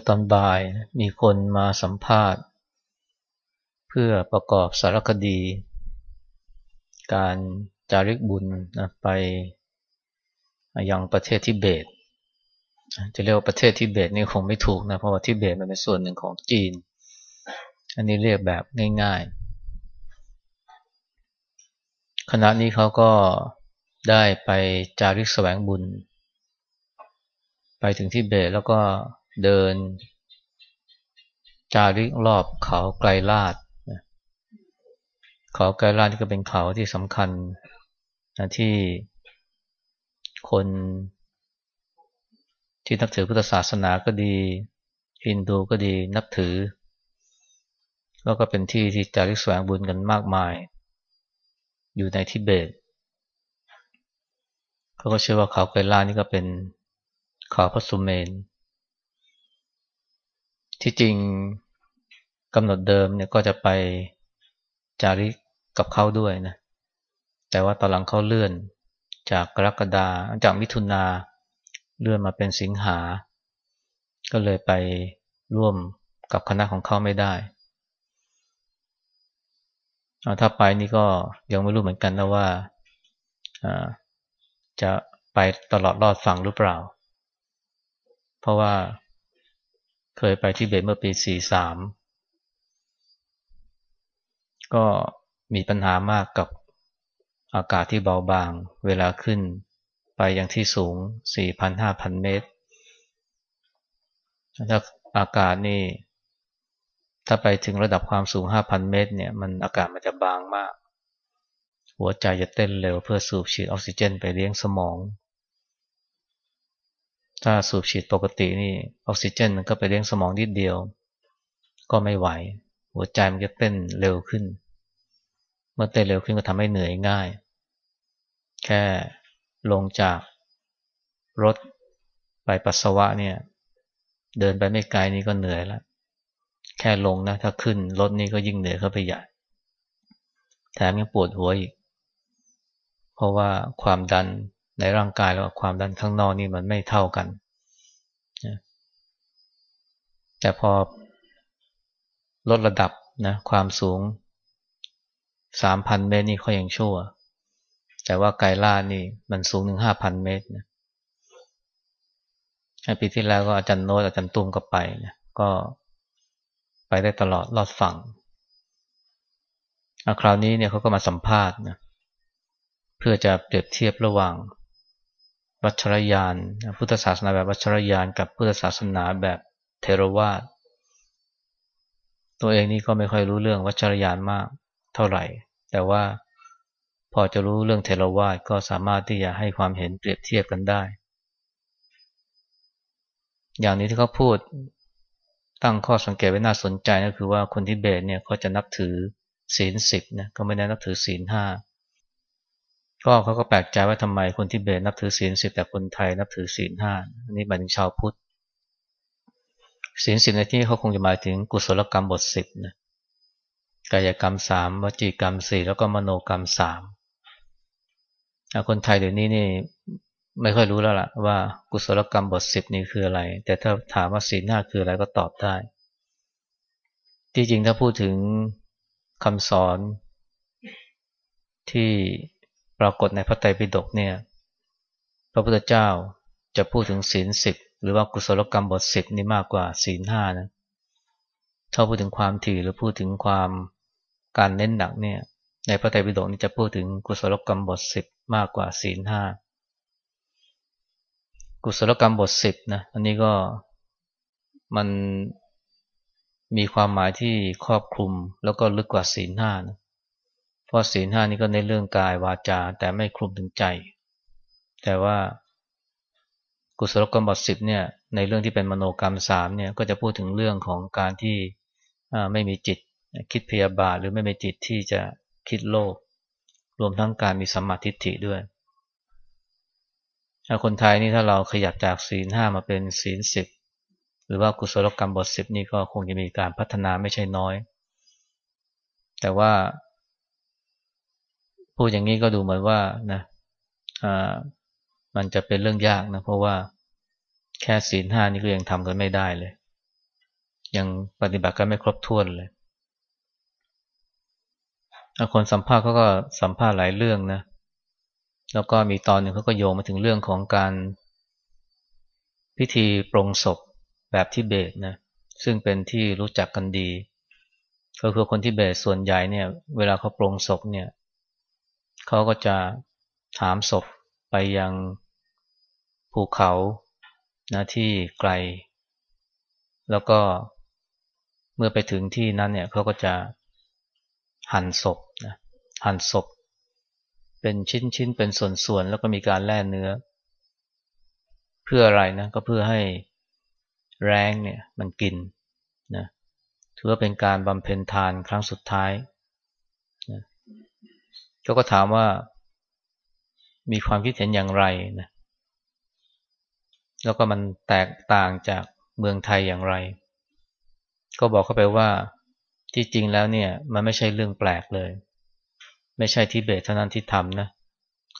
มื่อตอนบ่ายมีคนมาสัมภาษณ์ เพื่อประกอบสารคดี การจาริกบุญนะไปยังประเทศทิเบต จะเรียกว่าประเทศทิเบตนี่คงไม่ถูกนะ เพราะว่าทิเบตมันเป็นส่วนหนึ่งของจีน อันนี้เรียกแบบง่ายๆ คณะนี้เขาก็ได้ไปจาริกแสวงบุญ ไปถึงทิเบตแล้วก็ เดิน จาริกรอบเขาไกลลาดเขาไกลลาดที่ก็เป็นเขาที่สำคัญนะที่คนที่นับถือพุทธศาสนาก็ดีฮินดูก็ดีนับถือ แล้วก็เป็นที่ที่จาริกแสวงบุญกันมากมาย อยู่ในทิเบตเขาก็เชื่อว่าเขาไกลลาดนี่ก็เป็นเขาพระสุเมน ที่จริงกำหนดเดิมเนี่ยก็จะไปจาริกกับเขาด้วยนะ แต่ว่าตอนหลังเขาเลื่อนจากกรกฎาจากมิถุนาเลื่อนมาเป็นสิงหา ก็เลยไปร่วมกับคณะของเขาไม่ได้ถ้าไปนี่ก็ยังไม่รู้เหมือนกันนะว่าจะไปตลอดรอดฝั่งหรือเปล่า เพราะว่า เคยไปที่เบตเมื่อปี 43 ก็มีปัญหามากกับอากาศที่เบาบาง เวลาขึ้นไปยังที่สูง 4,000-5,000 เมตร ถ้าอากาศนี่ ถ้าไปถึงระดับความสูง 5,000 เมตร เนี่ย มันอากาศมันจะบางมาก หัวใจจะเต้นเร็วเพื่อสูบฉีดออกซิเจนไปเลี้ยงสมอง ถ้าสูบฉีดปกตินี่ออกซิเจนมันก็ไปเลี้ยงสมองนิดเดียว ก็ไม่ไหว หัวใจมันจะเต้นเร็วขึ้น เมื่อเต้นเร็วขึ้นก็ทำให้เหนื่อยง่าย แค่ลงจากรถไปปัสสาวะเนี่ย เดินไปไม่ไกลนี่ก็เหนื่อยแล้วแค่ลงนะถ้าขึ้นรถนี่ก็ยิ่งเหนื่อยเข้าไปใหญ่แถมยังปวดหัวอีก เพราะว่าความดัน ในร่างกายแล้วความดันข้างนอกนี่มันไม่เท่ากันแต่พอลดระดับนะความสูง 3,000 เมตรนี่เขายังชั่ว แต่ว่าไกลล่านี่มันสูงถึง 5,000 เมตรนะปีที่แล้วก็อาจารย์โน้ตอาจารย์ตุ้มก็ไปนะก็ไปได้ตลอดรอดฝั่งคราวนี้เนี่ยเขาก็มาสัมภาษณ์นะเพื่อจะเปรียบเทียบระหว่าง วัชรยาน พุทธศาสนาแบบวัชรยาน กับพุทธศาสนาแบบเทรวาสตัวเองนี่ก็ไม่ค่อยรู้เรื่องวัชรยานมากเท่าไหร่ แต่ว่าพอจะรู้เรื่องเทรวาสก็สามารถที่จะให้ความเห็นเปรียบเทียบกันได้ อย่างนี้ที่เขาพูดตั้งข้อสังเกตไว้น่าสนใจก็คือว่าคนที่เบสเนี่ยเขาจะนับถือศีลสิบนะก็ไม่ได้นับถือศีลห้า ก็เขาก็แปลกใจว่าทำไมคนที่เบสนับถือศีลสิบแต่คนไทยนับถือศีลห้าอันนี้หมายถึงชาวพุทธศีลสิบในที่เขาคงจะหมายถึงกุศลกรรมบทสิบนะกายกรรมสามวจีกรรมสี่แล้วก็มโนกรรมสามคนไทยเดี๋ยวนี้นี่ไม่ค่อยรู้แล้วล่ะว่ากุศลกรรมบทสิบนี่คืออะไร แต่ถ้าถามว่าศีลห้าคืออะไรก็ตอบได้ที่จริงถ้าพูดถึงคำสอนที่ ปรากฏในพระไตรปิฎกเนี่ยพระพุทธเจ้าจะพูดถึงศีลสิบหรือว่ากุศลกรรมบทสิบนี่มากกว่าศีลห้านะถ้าพูดถึงความถี่หรือพูดถึงความการเน้นหนักเนี่ย ในพระไตรปิฎกนี่จะพูดถึงกุศลกรรมบทสิบมากกว่าศีลห้ากุศลกรรมบทสิบนะอันนี้ก็มันมีความหมายที่ครอบคลุมแล้วก็ลึกกว่าศีลห้านะ เพราะศีลห้านี่ก็ในเรื่องกายวาจา แต่ไม่คลุมถึงใจ แต่ว่ากุศลกรรมบทสิบเนี่ยในเรื่องที่เป็นมโนกรรมสามเนี่ยก็จะพูดถึงเรื่องของการที่ไม่มีจิตคิดพยาบาทหรือไม่มีจิตที่จะคิดโลภรวมทั้งการมีสัมมาทิฏฐิด้วยคนไทยนี่ถ้าเราขยับจากศีลห้ามาเป็นศีลสิบหรือว่ากุศลกรรมบทสิบนี่ก็คงจะมีการพัฒนาไม่ใช่น้อย แต่ว่า พูดอย่างนี้ก็ดูเหมือนว่านะอ่ามันจะเป็นเรื่องยากนะ เพราะว่าแค่ศีลห้านี่ก็ยังทำกันไม่ได้เลย ยังปฏิบัติกันไม่ครบถ้วนเลยคนสัมภาษณ์เขาก็สัมภาษณ์หลายเรื่องนะ แล้วก็มีตอนหนึ่งเขาก็โยงมาถึงเรื่องของการพิธีปรงศพแบบทิเบตนะ ซึ่งเป็นที่รู้จักกันดีก็คือคนทิเบตส่วนใหญ่เนี่ย เวลาเขาปรงศพเนี่ย เขาก็จะถามศพไปยังภูเขานะที่ไกล แล้วก็เมื่อไปถึงที่นั้นเนี่ยเขาก็จะหั่นศพนะหั่นศพ เป็นชิ้นๆเป็นส่วนๆแล้วก็มีการแล่เนื้อ เพื่ออะไรนะก็เพื่อให้แรงเนี่ยมันกินนะถือว่าเป็นการบำเพ็ญทานครั้งสุดท้าย เขาก็ถามว่ามีความคิดเห็นอย่างไรนะแล้วก็มันแตกต่างจากเมืองไทยอย่างไร ก็บอกเข้าไปว่าที่จริงแล้วเนี่ยมันไม่ใช่เรื่องแปลกเลย ไม่ใช่ทิเบตเท่านั้นที่ทำนะ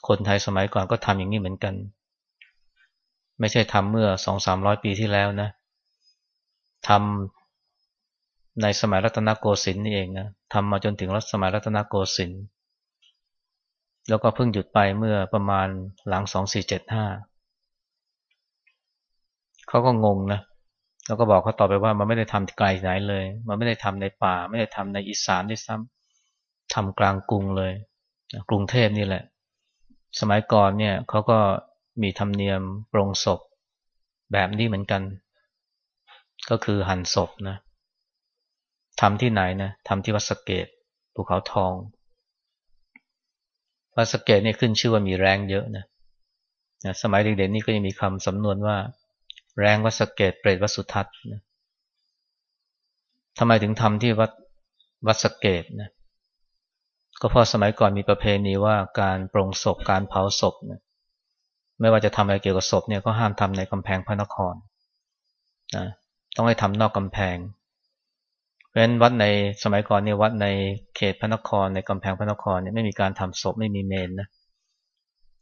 คนไทยสมัยก่อนก็ทำอย่างนี้เหมือนกัน ไม่ใช่ทำเมื่อสองสามร้อยปีที่แล้วนะทำในสมัยรัตนโกสินทร์นี่เองนะทำมาจนถึงรัชสมัยรัตนโกสินทร์ แล้วก็เพิ่งหยุดไปเมื่อประมาณหลังสองสี่เจ็ดห้าเขาก็งงนะแล้วก็บอกเขาต่อไปว่ามันไม่ได้ทำไกลไหนเลย มันไม่ได้ทำในป่า ไม่ได้ทำในอีสานด้วยซ้ทำกลางกรุงเลย กรุงเทพนี่แหละ สมัยก่อนเนี่ยเขาก็มีธรรมเนียมปลงศพแบบนี้เหมือนกัน ก็คือหั่นศพนะทำที่ไหนนะทำที่วัดสระเกศภูเขาทอง วัดสระเกศนี่ขึ้นชื่อว่ามีแร้งเยอะนะสมัยเด็กๆนี่ก็ยังมีคำสำนวนว่า แร้งวัดสระเกศเปรตวัดสุทัศน์นะทำไมถึงทำที่วัดวัดสเกตนะก็เพราะสมัยก่อนมีประเพณีว่าการปรงศพการเผาศพนะไม่ว่าจะทำอะไรเกี่ยวกับศพเนี่ยก็ห้ามทำในกำแพงพระนครนะต้องให้ทำนอกกำแพง เพราะฉะนั้นวัดในสมัยก่อนเนี่ยวัดในเขตพระนครในกำแพงพระนครเนี่ยไม่มีการทำศพไม่มีเมนนะ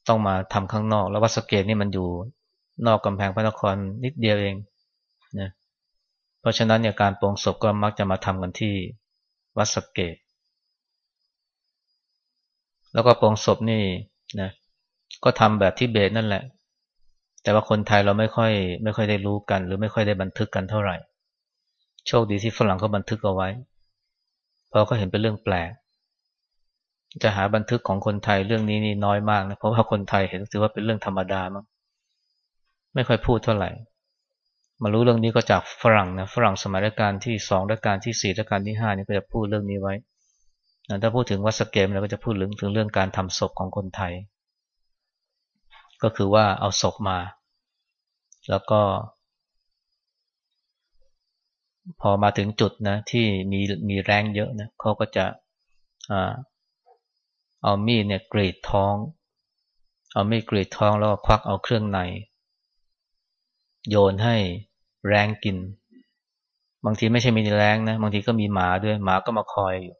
ต้องมาทำข้างนอก แล้ววัดสเกตนี่มันอยู่นอกกำแพงพระนครนิดเดียวเองนะเพราะฉะนั้นเนี่ยการปรงศพก็มักจะมาทำกันที่วัดสเกต แล้วก็ปรงศพนี่นะก็ทำแบบที่เบตนั่นแหละ แต่ว่าคนไทยเราไม่ค่อย ไม่ค่อยได้รู้กัน หรือไม่ค่อยได้บันทึกกันเท่าไหร่ โชคดีที่ฝรั่งเขาบันทึกเอาไว้ เพราะเขาเห็นเป็นเรื่องแปลก จะหาบันทึกของคนไทยเรื่องนี้นี่น้อยมากนะ เพราะว่าคนไทยเห็นถือว่าเป็นเรื่องธรรมดามั้ง ไม่ค่อยพูดเท่าไหร่ มารู้เรื่องนี้ก็จากฝรั่งนะ ฝรั่งสมัยรัชกาลที่สองรัชกาลที่สี่รัชกาลที่ห้านี่ก็จะพูดเรื่องนี้ไว้ ถ้าพูดถึงวัดสเกมเราก็จะพูดถึงเรื่องการทำศพของคนไทย ก็คือว่าเอาศพมา แล้วก็ พอมาถึงจุดนะที่มีมีแรงเยอะนะเขาก็จะเอามีดเนี่ยกรีดท้อง เอามีดกรีดท้องแล้วก็ควักเอาเครื่องใน โยนให้แรงกิน บางทีไม่ใช่มีแรงนะ บางทีก็มีหมาด้วยหมาก็มาคอยอยู่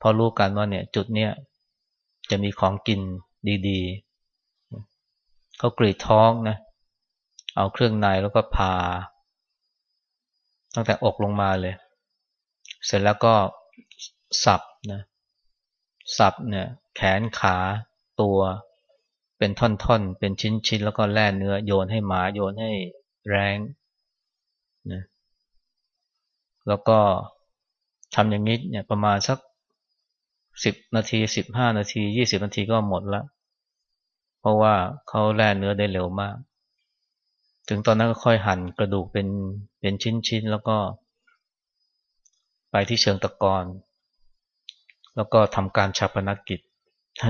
พอรู้กันว่าเนี่ยจุดเนี้ยจะมีของกินดีๆเขากรีดท้องนะ เอาเครื่องในแล้วก็พา ตั้งแต่อกลงมาเลย เสร็จแล้วก็สับนะสับเนี่ยแขนขาตัวเป็นท่อนๆ เป็นชิ้นๆ แล้วก็แล่เนื้อโยนให้หมาโยนให้แรงนะแล้วก็ทำอย่างนี้เนี่ยประมาณสักสิบนาทีสิบห้านาทียี่สิบนาทีก็หมดละเพราะว่าเขาแล่เนื้อได้เร็วมาก ถึงตอนนั้นก็ค่อยหั่นกระดูกเป็นเป็นชิ้นๆ แล้วก็ ไปที่เชิงตะกอนแล้วก็ทำการชาปนกิจ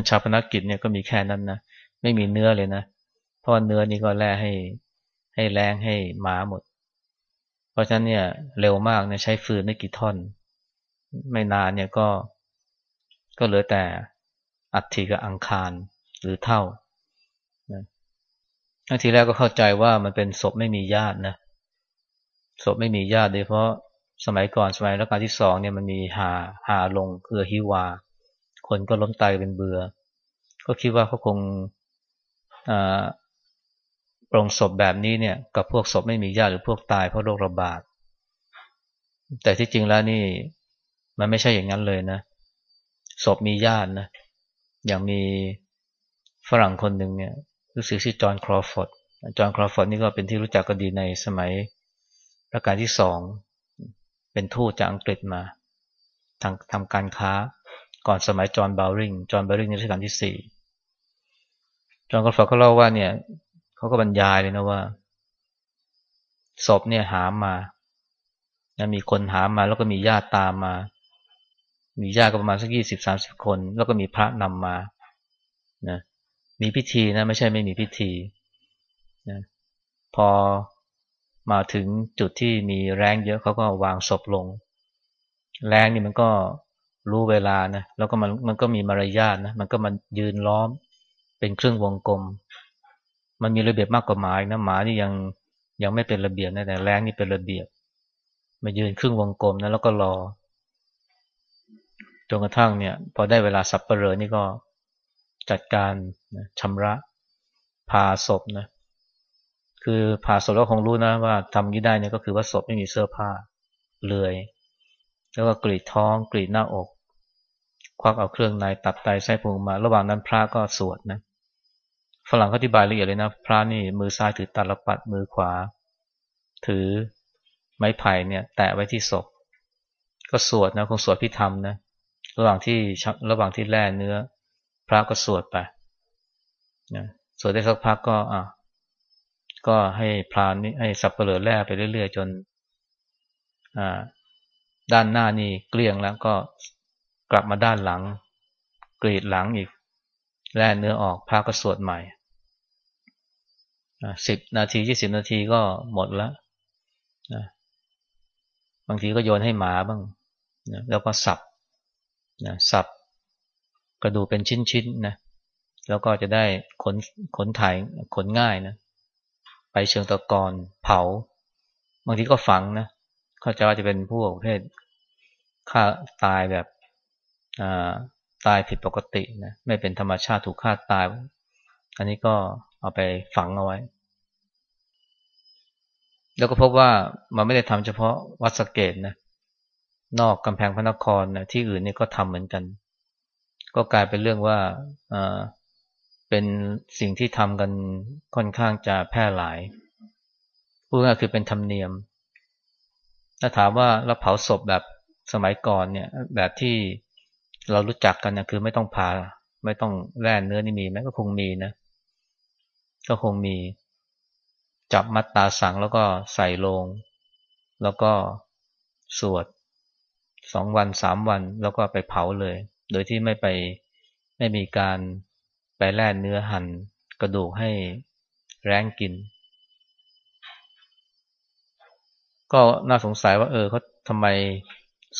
ชาปนกิจเนี่ยก็มีแค่นั้นนะไม่มีเนื้อเลยนะเพราะเนื้อนี่ก็แล่ให้ให้แรงให้หมาหมด เพราะฉะนั้นเนี่ยเร็วมากเนี่ยใช้ฟืนไม่กี่ท่อน ไม่นานเนี่ยก็ ก็เหลือแต่อัฐิกับอังคารหรือเท่า ทีแรกก็เข้าใจว่ามันเป็นศพไม่มีญาตินะศพไม่มีญาติโดยเพราะสมัยก่อนสมัยรัชกาลที่สองเนี่ยมันมีหาหาลงคือฮิวา คนก็ล้มตายเป็นเบือ ก็คิดว่าเขาคงปรงศพแบบนี้เนี่ย กับพวกศพไม่มีญาติหรือพวกตายเพราะโรคระบาด แต่ที่จริงแล้วนี่มันไม่ใช่อย่างนั้นเลยนะศพมีญาตินะอย่างมีฝรั่งคนหนึ่งเนี่ย รู้สึกชื่อจอห์นครอฟอร์ดจอห์นครอฟอร์ดนี่ก็เป็นที่รู้จักกันดีในสมัยรัชกาลที่สองเป็นทูตจากอังกฤษมาทางทำการค้าก่อนสมัยจอห์นบาวริงจอห์นบาวริงในรัชกาลที่สี่จอห์นครอฟอร์ดเขาเล่าว่าเนี่ยเขาก็บรรยายเลยนะว่าศพเนี่ยหามานะมีคนหามาแล้วก็มีญาติตามมา มีญาติก็ประมาณสักยี่สิบสามสิบคน แล้วก็มีพระนำมานะ มีพิธีนะไม่ใช่ไม่มีพิธีนะพอมาถึงจุดที่มีแรงเยอะเขาก็วางศพลง แรงนี่มันก็รู้เวลานะแล้วก็มันมันก็มีมารยาทนะมันก็มันยืนล้อมเป็นครึ่งวงกลม มันมีระเบียบมากกว่าหมาอีกนะหมานี่ยังยังไม่เป็นระเบียบนะแต่แรงนี่เป็นระเบียบ มายืนครึ่งวงกลมนะแล้วก็รอจนกระทั่งเนี่ย พอได้เวลาสับเปลือนี่ก็ จัดการนะชำระพาศพนะคือผ่าศพแล้วคงรู้นะว่าทำนี้ได้เนี่ยก็คือว่าศพไม่มีเสื้อผ้าเลยแล้วก็กรีดท้อง กรีดหน้าอก ควักเอาเครื่องในตับไตไส้พุงมา ระหว่างนั้นพระก็สวดนะฝรั่งเขาอธิบายละเอียดเลยนะ พระนี่มือซ้ายถือตาลปัดมือขวา ถือไม้ไผ่เนี่ย แตะไว้ที่ศพ ก็สวดนะคงสวดพิธรรมนะระหว่างที่ระหว่างที่แล่เนื้อ พระก็สวดไปนะสวดได้สักพักก็อะก็ให้พรานนี่ให้สับเปลือแล่ไปเรื่อย ๆ จน อ่า ด้านหน้านี่เกลี้ยงแล้วก็กลับมาด้านหลัง กรีดหลังอีกแล่เนื้อออกพระก็สวดใหม่สิบนาทียี่สิบนาทีก็หมดแล้วนะบางทีก็โยนให้หมาบ้างนะแล้วก็สับนะสับ กระดูเป็นชิ้นๆนะแล้วก็จะได้ขนขนถ่ายขนง่ายนะไปเชิงตะกอนเผา บางทีก็ฝังนะเขาจะว่าจะเป็นพวกประเภทฆ่าตายแบบตายผิดปกตินะไม่เป็นธรรมชาติถูกฆ่าตาย อันนี้ก็เอาไปฝังเอาไว้ แล้วก็พบว่ามันไม่ได้ทำเฉพาะวัดสเกตนะนอกกำแพงพระนครนะที่อื่นนี่ก็ทำเหมือนกัน ก็กลายเป็นเรื่องว่าเป็นสิ่งที่ทำกันค่อนข้างจะแพร่หลายพูดง่ายคือเป็นธรรมเนียม ถ้าถามว่าเราเผาศพแบบสมัยก่อนเนี่ย แบบที่เรารู้จักกันนะคือไม่ต้องผ่าไม่ต้องแล่เนื้อนี่มีไหมก็คงมีนะ ก็คงมีจับมัดตาสังแล้วก็ใส่ลง แล้วก็สวดสองวันสามวันแล้วก็ไปเผาเลย โดยที่ไม่ไปไม่มีการไปแล่เนื้อหั่นกระดูกให้แรงกิน ก็น่าสงสัยว่า เออเขาทำไม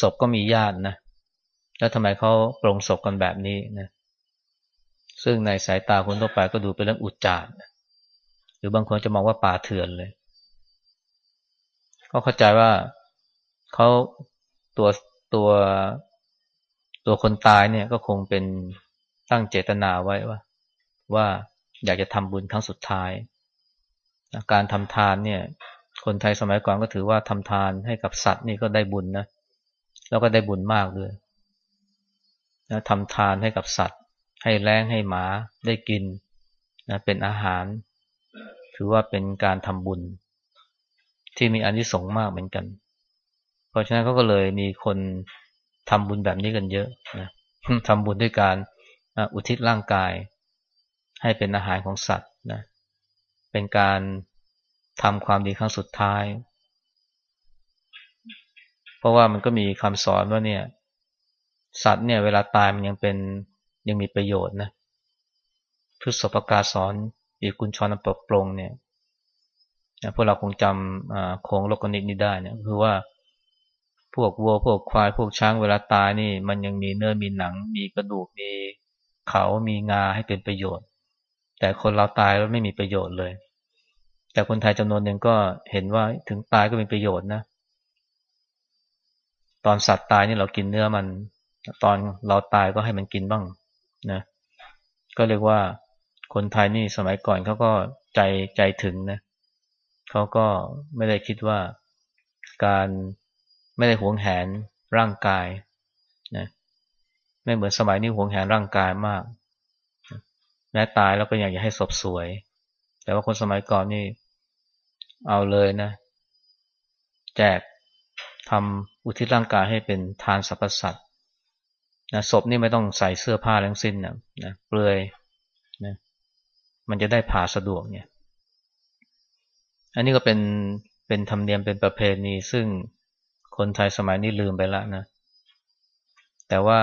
ศพก็มีญาตินะ แล้วทำไมเขาปรงศพกันแบบนี้นะซึ่งในสายตาคนทั่วไปก็ดูเป็นเรื่องอุจจารหรือบางคนจะมองว่าป่าเถื่อนเลยเขาเข้าใจว่าเขาตัวตัว ตัวคนตายเนี่ยก็คงเป็นตั้งเจตนาไว้ว่า ว่าอยากจะทำบุญครั้งสุดท้าย การทำทานเนี่ย คนไทยสมัยก่อนก็ถือว่าทำทานให้กับสัตว์นี่ก็ได้บุญนะ แล้วก็ได้บุญมากด้วยนะทำทานให้กับสัตว์ ให้แรงให้หมาได้กินนะเป็นอาหาร ถือว่าเป็นการทำบุญ ที่มีอันที่สงมากเหมือนกัน เพราะฉะนั้นเขาก็เลยมีคน ทำบุญแบบนี้กันเยอะนะทำบุญด้วยการอุทิศร่างกาย ให้เป็นอาหารของสัตว์นะเป็นการทำความดีครั้งสุดท้าย เพราะว่ามันก็มีคำสอนว่าเนี่ย สัตว์เนี่ยเวลาตายมันยังเป็นยังมีประโยชน์นะพุทธปกาสอนอีกุญชรนปกปรงเนี่ยพวกเราคงจำโคงโลกนิกนี้ได้เนี่ยคือว่า วกวัวพวกควายพวกช้างเวลาตายนี่ มันยังมีเนื้อมีหนัง มีกระดูกมีเขามีงาให้เป็นประโยชน์ แต่คนเราตายแล้วไม่มีประโยชน์เลย แต่คนไทยจำนวนหนึ่งก็เห็นว่าถึงตายก็มีประโยชน์นะ ตอนสัตว์ตายนี่เรากินเนื้อมัน ตอนเราตายก็ให้มันกินบ้างนะก็เรียกว่าคนไทยนี่สมัยก่อนเขาก็ใจใจถึงนะเขาก็ไม่ได้คิดว่าการ ไม่ได้หวงแหนร่างกายนะไม่เหมือนสมัยนี้หวงแหนร่างกายมากแม้ตายแล้วก็อยากจะให้ศพสวย แต่ว่าคนสมัยก่อนนี่เอาเลยนะ แจกทำอุทิศร่างกายให้เป็นทานสรรพสัตว์นะศพนี่ไม่ต้องใส่เสื้อผ้าทั้งสิ้นนะนะเปลือยนะมันจะได้ผ่าสะดวกเนี่ย อันนี้ก็เป็นเป็นธรรมเนียมเป็นประเพณีซึ่ง คนไทยสมัยนี้ลืมไปแล้วนะ แต่ว่า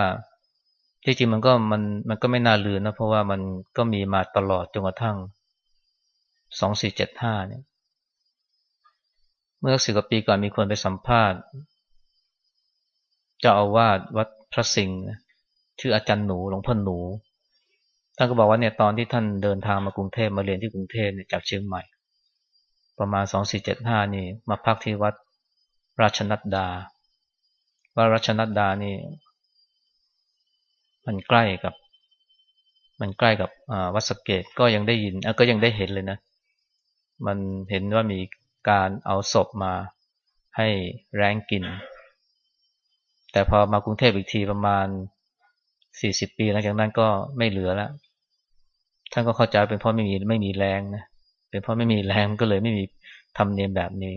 ที่จริงมันก็มันมันก็ไม่น่าลืมนะ เพราะว่ามันก็มีมาตลอดจนกระทั่งสองสี่เจ็ดห้าเนี่ย เมื่อสิบกว่าปีก่อนมีคนไปสัมภาษณ์เจ้าอาวาสวัดพระสิงห์ชื่ออาจารย์หนูหลวงพ่อหนูท่านก็บอกว่าเนี่ยตอนที่ท่านเดินทางมากรุงเทพมาเรียนที่กรุงเทพเนี่ยจากเชียงใหม่ ประมาณสองสี่เจ็ดห้านี่มาพักที่วัด ราชนัดดาวัดราชนัดดานี่ มันใกล้กับ มันใกล้กับวัดสเกตก็ยังได้ยินก็ยังได้เห็นเลยนะ มันเห็นว่ามีการเอาศพมาให้แรงกิน แต่พอมากรุงเทพอีกทีประมาณสี่สิบปีหลังจากนั้นก็ไม่เหลือแล้ว ท่านก็เข้าใจเป็นเพราะไม่มีไม่มีแรงนะ เป็นเพราะไม่มีแรงก็เลยไม่มีทำเนียมแบบนี้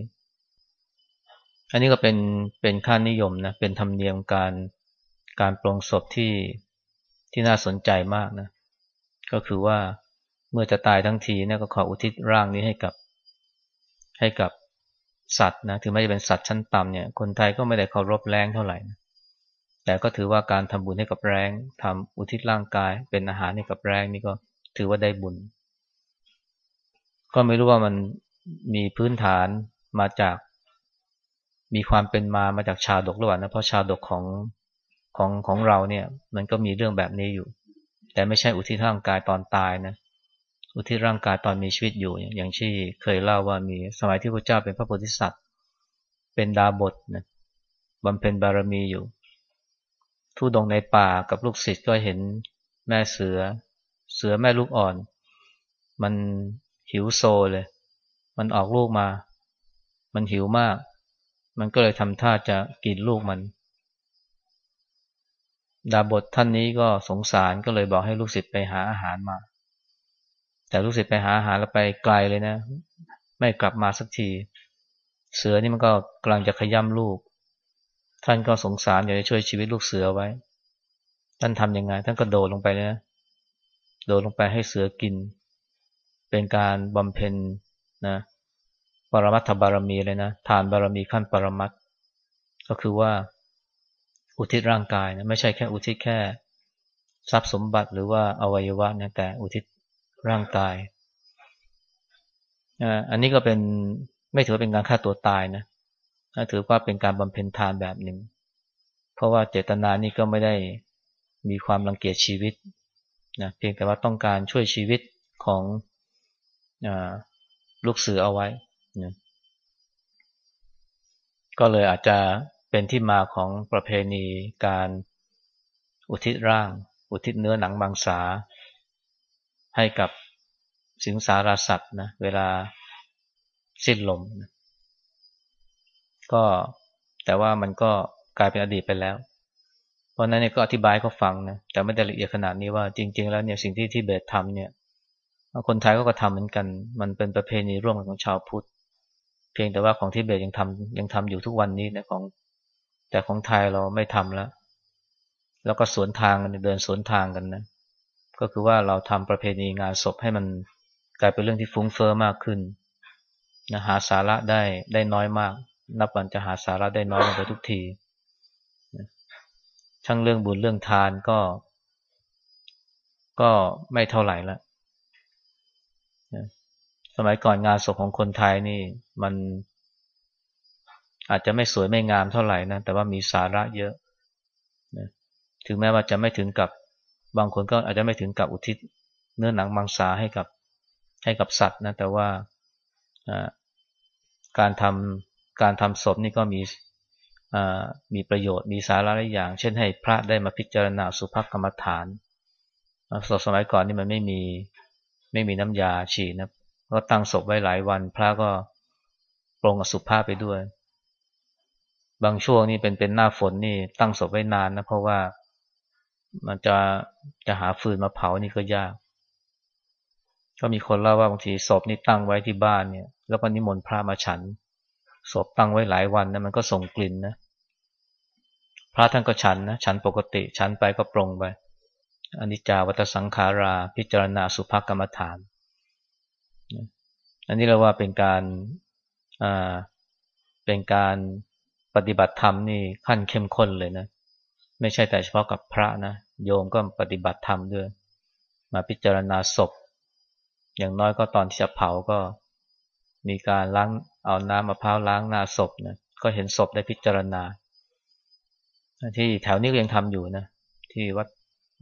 อันนี้ก็เป็นเป็นค่านิยมนะเป็นธรรมเนียมการการปรงศพที่ที่น่าสนใจมากนะก็คือว่าเมื่อจะตายทั้งทีเนี่ยก็ขออุทิศร่างนี้ให้กับให้กับสัตว์นะถึงแม้จะเป็นสัตว์ชั้นต่ำเนี่ย คนไทยก็ไม่ได้เคารพแรงเท่าไหร่นะแต่ก็ถือว่าการทำบุญให้กับแรงทำอุทิศร่างกาย เป็นอาหารให้กับแรงนี่ก็ถือว่าได้บุญ ก็ไม่รู้ว่ามันมีพื้นฐานมาจาก มีความเป็นมามาจากชาดกหรือเปล่านะเพราะชาดกของของของเราเนี่ย มันก็มีเรื่องแบบนี้อยู่ แต่ไม่ใช่อุทิศร่างกายตอนตายนะอุทิศร่างกายตอนมีชีวิตอยู่ อย่างที่เคยเล่าว่ามีสมัยที่พระเจ้าเป็นพระโพธิสัตว์ เป็นดาบทนะบำเพ็ญบารมีอยู่ทุดงในป่ากับลูกศิษย์ก็เห็นแม่เสือ เสือแม่ลูกอ่อน มันหิวโซเลย มันออกลูกมา มันหิวมาก มันก็เลยทำท่าจะกินลูกมันดาบทท่านนี้ก็สงสารก็เลยบอกให้ลูกศิษย์ไปหาอาหารมา แต่ลูกศิษย์ไปหาอาหารแล้วไปไกลเลยนะ ไม่กลับมาสักที เสือนี่มันก็กำลังจะขย้ำลูก ท่านก็สงสารอยากจะช่วยชีวิตลูกเสือไว้ ท่านทำยังไง ท่านก็โดดลงไปเลยนะโดดลงไปให้เสือกิน เป็นการบำเพ็ญนะ ปรมัตถบารมีเลยนะทานบารมีขั้นปรมัตก็คือว่าอุทิศร่างกายนะไม่ใช่แค่อุทิศแค่ ทรัพย์สมบัติหรือว่าอวัยวะนะแต่อุทิศร่างกายอันนี้ก็เป็นไม่ถือเป็นการฆ่าตัวตายนะถือว่าเป็นการบำเพ็ญทานแบบหนึ่ง เพราะว่าเจตนานี่ก็ไม่ได้มีความรังเกียจชีวิตนะเพียงแต่ว่าต้องการช่วยชีวิตของอลูกเสือเอาไว้ นะก็เลยอาจจะเป็นที่มาของประเพณีการอุทิศร่าง อุทิศเนื้อหนังบางสา ให้กับสิงสาราสัตว์นะเวลาสิ้นลมนะก็แต่ว่ามันก็กลายเป็นอดีตไปแล้ว เพราะนั้นเนี่ยก็อธิบายเขาฟังนะแต่ไม่ได้ละเอียดขนาดนี้ว่าจริง ๆ แล้วเนี่ยสิ่งที่ที่เบสทำเนี่ยคนไทยก็กระทำเหมือนกัน มันเป็นประเพณีร่วมกันของชาวพุทธ พียงแต่ว่าของที่เบสยังทำยังทำอยู่ทุกวันนี้นะของ แต่ของไทยเราไม่ทำแล้ว แล้วก็สวนทางกันเดินสวนทางกันนะก็คือว่าเราทำประเพณีงานศพให้มันกลายเป็นเรื่องที่ฟุ้งเฟอ้อมากขึ้นนะหาสาระได้ได้น้อยมาก นับวันจะหาสาระได้น้อยลงไปทุกทีช่างเรื่องบุญเรื่องทานก็ ก็ไม่เท่าไหร่ละ สมัยก่อนงานศพของคนไทยนี่มันอาจจะไม่สวยไม่งามเท่าไหร่นะแต่ว่ามีสาระเยอะนะถึงแม้ว่าจะไม่ถึงกับบางคนก็อาจจะไม่ถึงกับอุทิศเนื้อหนังมังสาให้กับให้กับสัตว์นะแต่ว่าการทำการทำศพนี่ก็มีมีประโยชน์มีสาระหลายอย่าง เช่นให้พระได้มาพิจารณาสุภกรรมฐานศพสมัยก่อนนี่มันไม่มีไม่มีน้ำยาฉีดนะ ก็ตั้งศพไว้หลายวัน พระก็ปรงอสุภาพไปด้วย บางช่วงนี่เป็นเป็นหน้าฝนนี่ตั้งศพไว้นานนะเพราะว่ามันจะจะหาฟืนมาเผานี่ก็ยาก ก็มีคนเล่าว่าบางทีศพนี่ตั้งไว้ที่บ้านเนี่ย แล้วก็นิมนต์พระมาฉันศพตั้งไว้หลายวันนะมันก็ส่งกลิ่นนะพระท่านก็ฉันนะฉันปกติฉันไปก็ปรงไปอนิจจาวัตสังขารา พิจารณาสุภกรรมฐาน อันนี้เราว่าเป็นการอ่าเป็นการปฏิบัติธรรมนี่ขั้นเข้มข้นเลยนะ ไม่ใช่แต่เฉพาะกับพระนะ โยมก็ปฏิบัติธรรมด้วย มาพิจารณาศพ อย่างน้อยก็ตอนที่จะเผาก็มีการล้างเอาน้ำมะพร้าวล้างหน้าศพนะก็เห็นศพได้พิจารณา ที่แถวนี้ก็ยังทำอยู่นะ ที่วัด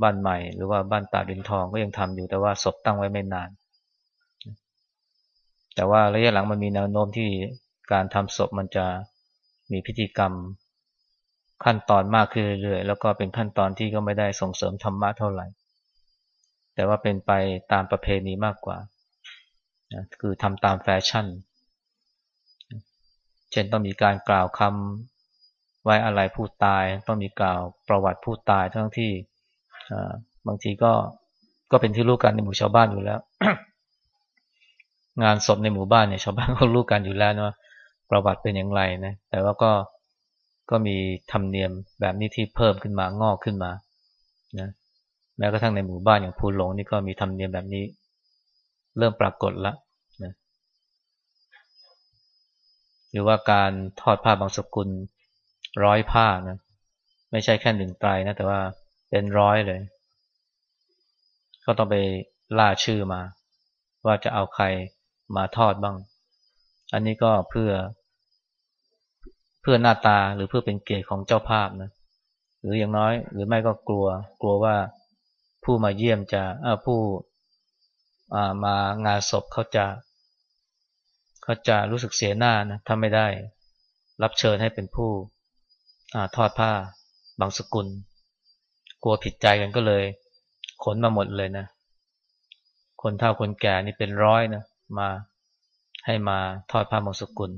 บ้านใหม่ หรือว่าบ้านตาดินทองก็ยังทำอยู่แต่ว่าศพตั้งไว้ไม่นาน แต่ว่าระยะหลังมันมีแนวโน้มที่การทำศพมันจะมีพิธีกรรมขั้นตอนมากขึ้นเรื่อยๆ แล้วก็เป็นขั้นตอนที่ก็ไม่ได้ส่งเสริมธรรมะเท่าไหร่ แต่ว่าเป็นไปตามประเพณีมากกว่านะคือทำตามแฟชั่น เช่นต้องมีการกล่าวคำไว้อะไรผู้ตาย ต้องมีกล่าวประวัติผู้ตายทั้งที่บางทีก็ก็เป็นที่รู้กันในหมู่ชาวบ้านอยู่แล้ว งานศพในหมู่บ้านเนี่ยชาวบ้านเขารู้กันอยู่แล้วนะประวัติเป็นอย่างไรนะแต่ว่าก็ก็มีธรรมเนียมแบบนี้ที่เพิ่มขึ้นมางอกขึ้นมานะแม้กระทั่งในหมู่บ้านอย่างภูหลงนี่ก็มีธรรมเนียมแบบนี้ เริ่มปรากฏล้วนะหรือว่าการทอดผ้าบางสกุลร้อยผ้านะไม่ใช่แค่หนึ่งไตรนะแต่ว่าเป็นร้อยเลย ก็ต้องไปล่าชื่อมา ว่าจะเอาใคร มาทอดบ้าง อันนี้ก็เพื่อ เพื่อหน้าตาหรือเพื่อเป็นเกียรติของเจ้าภาพนะ หรืออย่างน้อย หรือไม่ก็กลัว กลัวว่าผู้มาเยี่ยมจะผู้มางานศพเขาจะ เขาจะรู้สึกเสียหน้านะถ้าไม่ได้รับเชิญให้เป็นผู้อทอดผ้าบางสกุล กลัวผิดใจกันก็เลย ขนมาหมดเลยนะ คนเฒ่าคนแก่นี่เป็นร้อยนะ มาให้มาทอดผ้ามงสกุล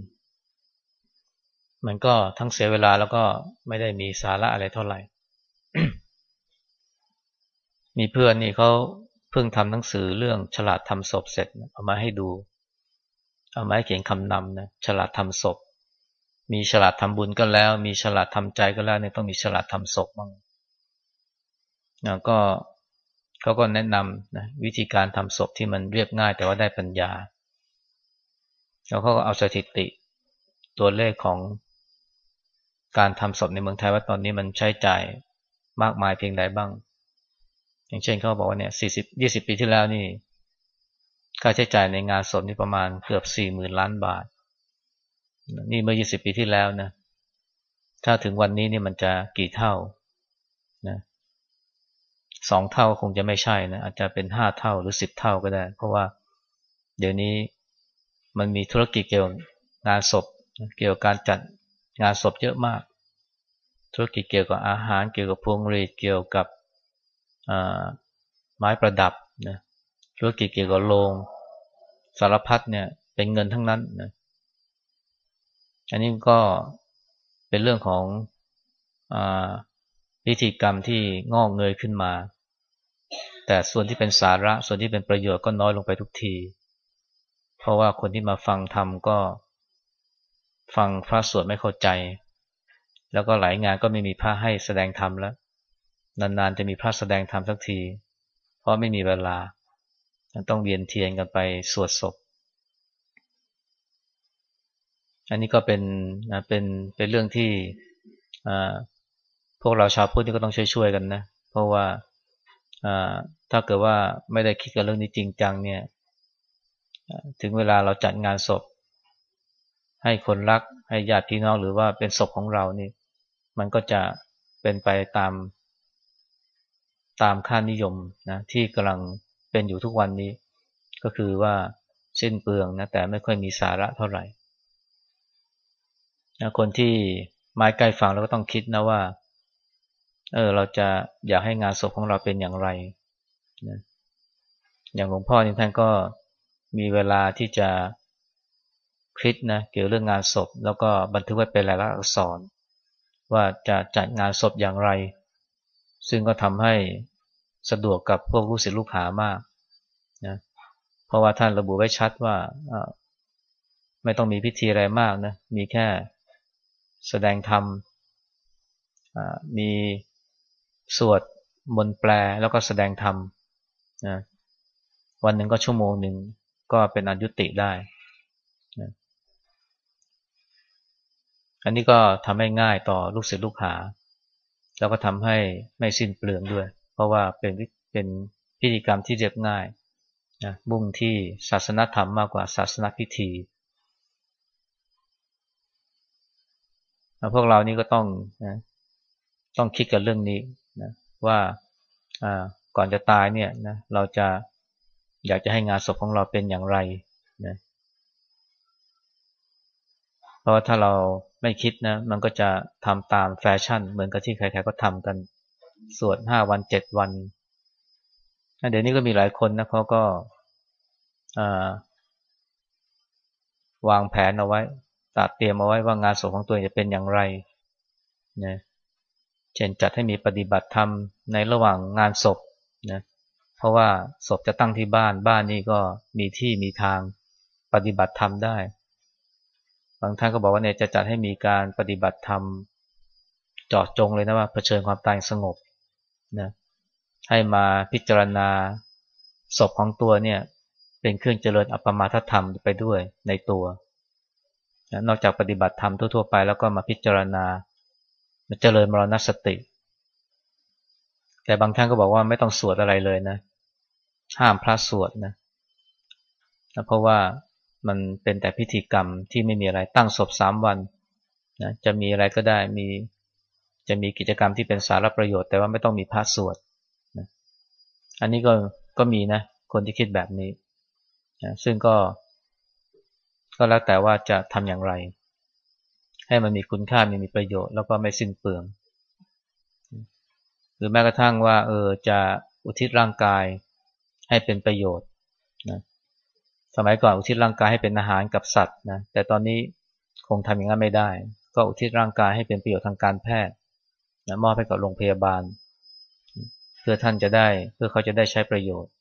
มันก็ทั้งเสียเวลาแล้วก็ไม่ได้มีสาระอะไรเท่าไหร่ มีเพื่อนนี่เขาเพิ่งทำหนังสือเรื่องฉลาดทำศพเสร็จเอามาให้ดู เอามาให้เขียนคำนำนะฉลาดทำศพ มีฉลาดทำบุญก็แล้ว มีฉลาดทำใจก็แล้วเนี่ยต้องมีฉลาดทำศพบ้างนะก็ เขาก็แนะนำนะวิธีการทำศพที่มันเรียบง่ายแต่ว่าได้ปัญญา แล้วเขาก็เอาสถิติตัวเลขของการทำศพในเมืองไทยว่าตอนนี้มันใช้จ่ายมากมายเพียงใดบ้าง อย่างเช่นเขาบอกว่าเนี่ยสี่สิบยี่สิบปีที่แล้วนี่ ค่าใช้จ่ายในงานศพนี่ประมาณเกือบสี่หมื่นล้านบาท นี่เมื่อยี่สิบปีที่แล้วนะ ถ้าถึงวันนี้นี่มันจะกี่เท่า สองเท่าคงจะไม่ใช่นะอาจจะเป็นห้าเท่าหรือสิบเท่าก็ได้ เพราะว่าเดี๋ยวนี้มันมีธุรกิจเกี่ยวกับงานศพ เกี่ยวกับการจัดงานศพเยอะมาก ธุรกิจเกี่ยวกับอาหาร เกี่ยวกับพวงหรีดเกี่ยวกับไม้ประดับนะธุรกิจเกี่ยวกับโรงสารพัดเนี่ยเป็นเงินทั้งนั้นนะอันนี้ก็เป็นเรื่องของอ พิธีกรรมที่งอกเงยขึ้นมา แต่ส่วนที่เป็นสาระส่วนที่เป็นประโยชน์ก็น้อยลงไปทุกที เพราะว่าคนที่มาฟังธรรมก็ ฟังพระสวดไม่เข้าใจ แล้วก็หลายงานก็ไม่มีพระให้แสดงธรรมแล้ว นานๆจะมีพระแสดงธรรมสักที เพราะไม่มีเวลาต้องเวียนเทียนกันไปสวดศพอันนี้ก็เป็นเป็นเป็นเรื่องที่ พวกเราชาวพุทธนี่ก็ต้องช่วยๆกันนะ เพราะว่าถ้าเกิดว่าไม่ได้คิดกับเรื่องนี้จริงจังเนี่ย ถึงเวลาเราจัดงานศพ ให้คนรักให้ญาติพี่น้องหรือว่าเป็นศพของเรานี่ มันก็จะเป็นไปตามตามค่านิยมนะที่กำลังเป็นอยู่ทุกวันนี้ ก็คือว่าสิ้นเปลืองนะแต่ไม่ค่อยมีสาระเท่าไหร่นะคนที่ไม้ใกล้ฟังเราก็ต้องคิดนะว่า เออเราจะอยากให้งานศพของเราเป็นอย่างไรนะอย่างหลวงพ่อนี่ท่านก็มีเวลาที่จะคิดนะเกี่ยวเรื่องงานศพ แล้วก็บันทึกไว้เป็นรายลักษณ์อักษร ว่าจะจัดงานศพอย่างไร ซึ่งก็ทำให้สะดวกกับพวกลูกศิษย์ลูกหามากนะเพราะว่าท่านระบุไว้ชัดว่าไม่ต้องมีพิธีอะไรมากนะมีแค่แสดงธรรมมี สวดมนต์แปลแล้วก็แสดงธรรมนะวันหนึ่งก็ชั่วโมงหนึ่งก็เป็นอนุติได้นะอันนี้ก็ทำให้ง่ายต่อลูกศิษย์ลูกหา แล้วก็ทำให้ไม่สิ้นเปลืองด้วย เพราะว่าเป็นเป็นพิธีกรรมที่เรียบง่ายนะมุ่งที่ศาสนธรรมมากกว่าศาสนพิธีพวกเรานี่ก็ต้องนะต้องคิดกับเรื่องนี้ นะว่าก่อนจะตายเนี่ยนะเราจะอยากจะให้งานศพของเราเป็นอย่างไรนะเพราะว่าถ้าเราไม่คิดนะ มันก็จะทำตามแฟชั่น เหมือนกับที่ใครๆก็ทำกันสวดห้าวันเจ็ดวันเดี๋ยวนี้ก็มีหลายคนนะเขาก็วางแผนเอาไว้ตัดเตรียมเอาไว้ว่างานศพของตัวเองจะเป็นอย่างไรนะ เช่นจัดให้มีปฏิบัติธรรมในระหว่างงานศพนะเพราะว่าศพจะตั้งที่บ้านบ้านนี่ก็มีที่มีทางปฏิบัติธรรมได้ บางท่านก็บอกว่าเนี่ยจะจัดให้มีการปฏิบัติธรรมจอดจงเลยนะว่าเผชิญความตายสงบนะให้มาพิจารณาศพของตัวเนี่ยเป็นเครื่องเจริญอัปมาทธรรมไปด้วยในตัว นอกจากปฏิบัติธรรมทั่วๆไปแล้วก็มาพิจารณา เจริญมรณสติ แต่บางท่านก็บอกว่าไม่ต้องสวดอะไรเลยนะ ห้ามพระสวดนะเพราะว่ามันเป็นแต่พิธีกรรมที่ไม่มีอะไรตั้งศพสามวันนะจะมีอะไรก็ได้มีจะมีกิจกรรมที่เป็นสาระประโยชน์ แต่ว่าไม่ต้องมีพระสวดนะอันนี้ก็ก็มีนะ คนที่คิดแบบนี้นะซึ่งก็ ก็แล้วแต่ว่าจะทำอย่างไร ให้มันมีคุณค่ามีมีประโยชน์แล้วก็ไม่สิ้นเปลือง หรือแม้กระทั่งว่าเออจะอุทิศร่างกายให้เป็นประโยชน์นะสมัยก่อนอุทิศร่างกายให้เป็นอาหารกับสัตว์นะแต่ตอนนี้คงทำอย่างนั้นไม่ได้ ก็อุทิศร่างกายให้เป็นประโยชน์ทางการแพทย์นะมอบให้กับโรงพยาบาล เพื่อท่านจะได้เพื่อเขาจะได้ใช้ประโยชน์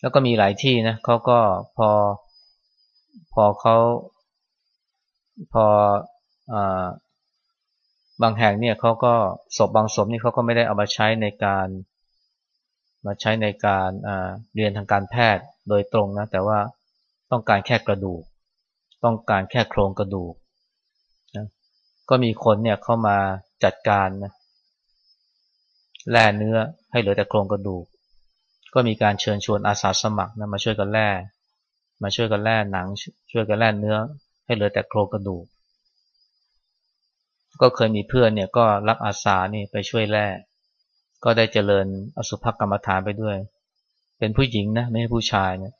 แล้วก็มีหลายที่นะเขาก็พอพอเขา พอบางแห่งเนี่ยเขาก็ศพบางศพนี่เขาก็ไม่ได้เอามาใช้ในการมาใช้ในการเรียนทางการแพทย์โดยตรงนะแต่ว่าต้องการแค่กระดูก ต้องการแค่โครงกระดูกนะก็มีคนเนี่ยเข้ามาจัดการนะแล่เนื้อให้เหลือแต่โครงกระดูก ก็มีการเชิญชวนอาสาสมัครนะมาช่วยกันแล่มาช่วยกันแล่หนัง ช่วยกันแล่เนื้อ ให้เหลือแต่โครงกระดูก ก็เคยมีเพื่อนเนี่ยก็รับอาสานี่ไปช่วยแล่ก็ได้เจริญอสุภกรรมฐานไปด้วย เป็นผู้หญิงนะไม่ใช่ผู้ชายเนี่ย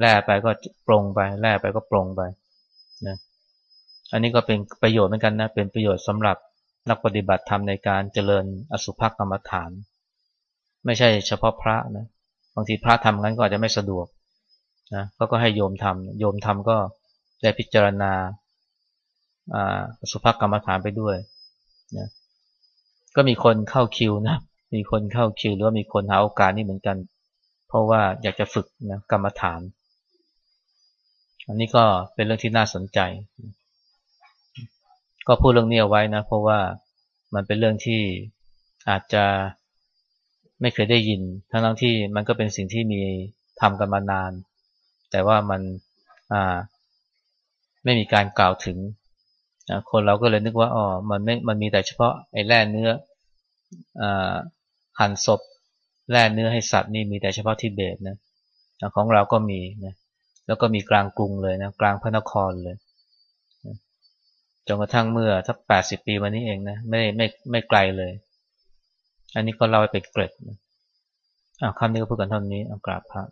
แล่ไปก็ปรงไปแล่ไปก็ปรงไปนะอันนี้ก็เป็นประโยชน์เหมือนกันนะเป็นประโยชน์สำหรับนักปฏิบัติธรรมในการเจริญอสุภกรรมฐาน ไม่ใช่เฉพาะพระนะบางทีพระทำงั้นก็อาจจะไม่สะดวกนะก็ก็ให้โยมทำโยมทำก็ ได้พิจารณาสุภกรรมฐานไปด้วยนะก็มีคนเข้าคิวนะมีคนเข้าคิวหรือว่ามีคนหาโอกาสนี่เหมือนกัน เพราะว่าอยากจะฝึกนะกรรมฐาน อันนี้ก็เป็นเรื่องที่น่าสนใจ ก็พูดเรื่องนี้เอาไว้นะ เพราะว่ามันเป็นเรื่องที่อาจจะไม่เคยได้ยิน ทั้งทั้งที่มันก็เป็นสิ่งที่มีทำกันมานาน แต่ว่ามันอ่า ไม่มีการกล่าวถึงนะคนเราก็เลยนึกว่าอ๋อมันไม่มันมีแต่เฉพาะไอ้แร่เนื้ออหั่นศพแร่เนื้อให้สัตว์นี่มีแต่เฉพาะทิเบตนะของเราก็มีนะแล้วก็มีกลางกรุงเลยนะกลางพระนครเลยจนกระทั่งเมื่อทักแปดสิบปีมานี้เองนะไม่ไม่ไม่ไกลเลย อันนี้ก็เล่าไปเป็นเกร็ดนะคำนี้ก็พูดกันเท่านี้เอากราบพระ